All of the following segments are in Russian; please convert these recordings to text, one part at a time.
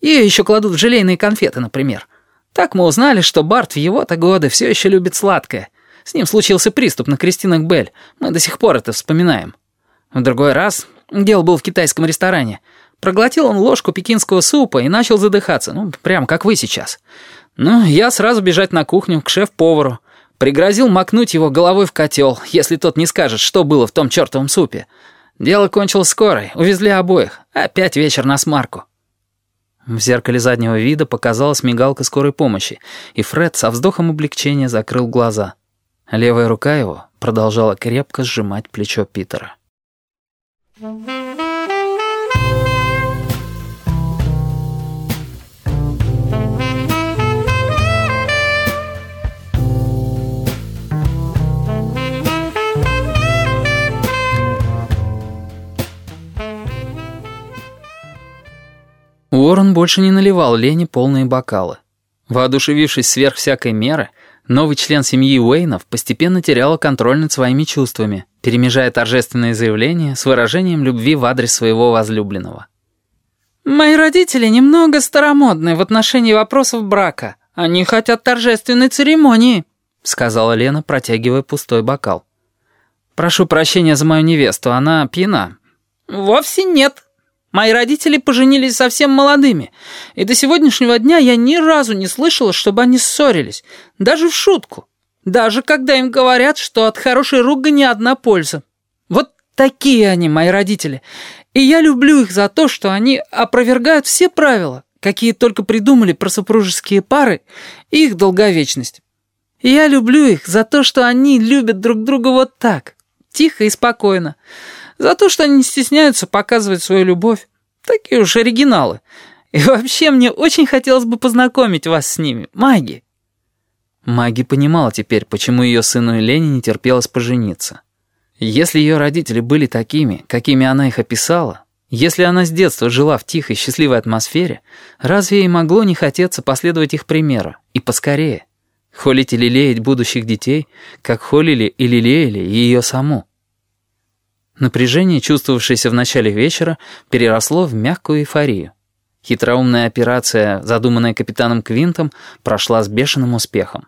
Ее еще кладут в желейные конфеты, например. Так мы узнали, что Барт в его-то годы все еще любит сладкое. С ним случился приступ на Кристинах Бель. Мы до сих пор это вспоминаем. В другой раз, дело был в китайском ресторане, проглотил он ложку пекинского супа и начал задыхаться, ну, прям как вы сейчас. Ну, я сразу бежать на кухню к шеф-повару. Пригрозил макнуть его головой в котел, если тот не скажет, что было в том чертовом супе. Дело кончилось скорой, увезли обоих. Опять вечер на смарку. В зеркале заднего вида показалась мигалка скорой помощи, и Фред со вздохом облегчения закрыл глаза. Левая рука его продолжала крепко сжимать плечо Питера. Уоррен больше не наливал Лене полные бокалы. Воодушевившись сверх всякой меры, новый член семьи Уэйнов постепенно терял контроль над своими чувствами, перемежая торжественные заявления с выражением любви в адрес своего возлюбленного. «Мои родители немного старомодны в отношении вопросов брака. Они хотят торжественной церемонии», — сказала Лена, протягивая пустой бокал. «Прошу прощения за мою невесту, она пьяна». «Вовсе нет», Мои родители поженились совсем молодыми, и до сегодняшнего дня я ни разу не слышала, чтобы они ссорились, даже в шутку, даже когда им говорят, что от хорошей ругани одна польза. Вот такие они, мои родители, и я люблю их за то, что они опровергают все правила, какие только придумали про супружеские пары и их долговечность. И я люблю их за то, что они любят друг друга вот так, тихо и спокойно, за то, что они не стесняются показывать свою любовь. Такие уж оригиналы. И вообще мне очень хотелось бы познакомить вас с ними, Маги». Маги понимала теперь, почему ее сыну Лене не терпелось пожениться. Если ее родители были такими, какими она их описала, если она с детства жила в тихой, счастливой атмосфере, разве ей могло не хотеться последовать их примеру, и поскорее? Холить и лелеять будущих детей, как холили и лелеяли ее саму. Напряжение, чувствовавшееся в начале вечера, переросло в мягкую эйфорию. Хитроумная операция, задуманная капитаном Квинтом, прошла с бешеным успехом.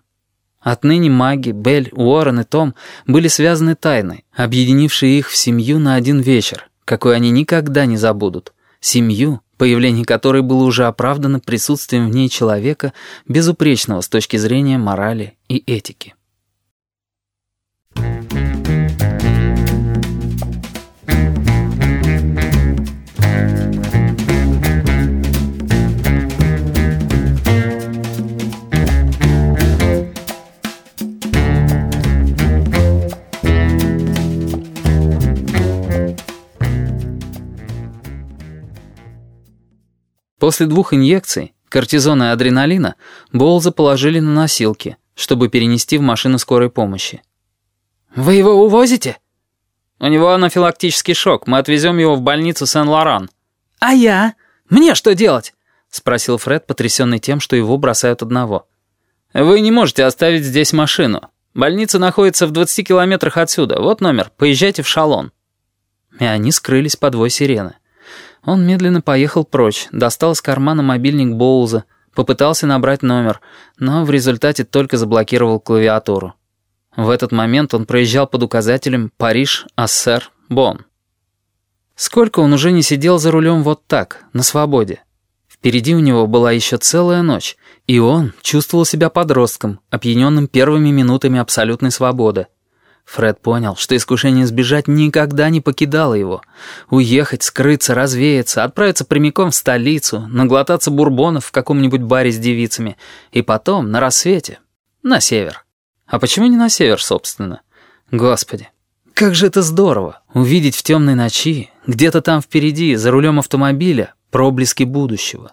Отныне маги, Белль, Уоррен и Том были связаны тайной, объединившей их в семью на один вечер, какой они никогда не забудут. Семью, появление которой было уже оправдано присутствием в ней человека, безупречного с точки зрения морали и этики. После двух инъекций, кортизона и адреналина, Болза положили на носилки, чтобы перенести в машину скорой помощи. «Вы его увозите?» «У него анафилактический шок. Мы отвезем его в больницу Сен-Лоран». «А я? Мне что делать?» — спросил Фред, потрясенный тем, что его бросают одного. «Вы не можете оставить здесь машину. Больница находится в 20 километрах отсюда. Вот номер. Поезжайте в Шалон». И они скрылись под вой сирены. Он медленно поехал прочь, достал из кармана мобильник Боуза, попытался набрать номер, но в результате только заблокировал клавиатуру. В этот момент он проезжал под указателем «Париж, Ассер, Бон». Сколько он уже не сидел за рулем вот так, на свободе. Впереди у него была еще целая ночь, и он чувствовал себя подростком, опьяненным первыми минутами абсолютной свободы. Фред понял, что искушение сбежать никогда не покидало его. Уехать, скрыться, развеяться, отправиться прямиком в столицу, наглотаться бурбонов в каком-нибудь баре с девицами, и потом, на рассвете, на север. А почему не на север, собственно? Господи, как же это здорово, увидеть в темной ночи, где-то там впереди, за рулем автомобиля, проблески будущего.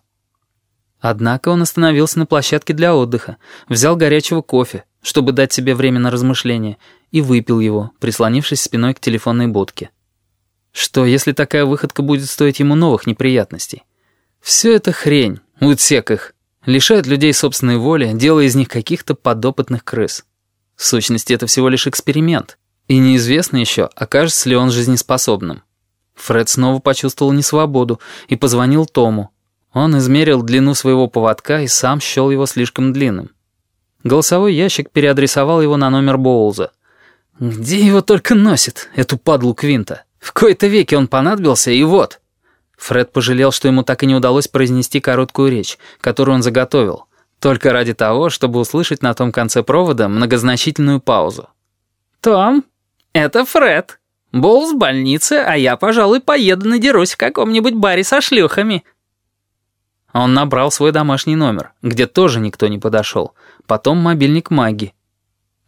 Однако он остановился на площадке для отдыха, взял горячего кофе, чтобы дать себе время на размышление, и выпил его, прислонившись спиной к телефонной будке. Что, если такая выходка будет стоить ему новых неприятностей? Все это хрень, утсек их. Лишают людей собственной воли, делая из них каких-то подопытных крыс. В сущности, это всего лишь эксперимент. И неизвестно еще, окажется ли он жизнеспособным. Фред снова почувствовал несвободу и позвонил Тому. Он измерил длину своего поводка и сам счел его слишком длинным. Голосовой ящик переадресовал его на номер Боулза. Где его только носит, эту падлу Квинта? В кои-то веке он понадобился, и вот. Фред пожалел, что ему так и не удалось произнести короткую речь, которую он заготовил, только ради того, чтобы услышать на том конце провода многозначительную паузу. «Том, это Фред. Боулз в больнице, а я, пожалуй, поеду надерусь в каком-нибудь баре со шлюхами». Он набрал свой домашний номер, где тоже никто не подошел. Потом мобильник Маги.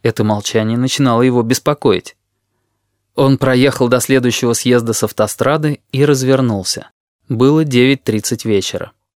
Это молчание начинало его беспокоить. Он проехал до следующего съезда с автострады и развернулся. Было 9.30 вечера.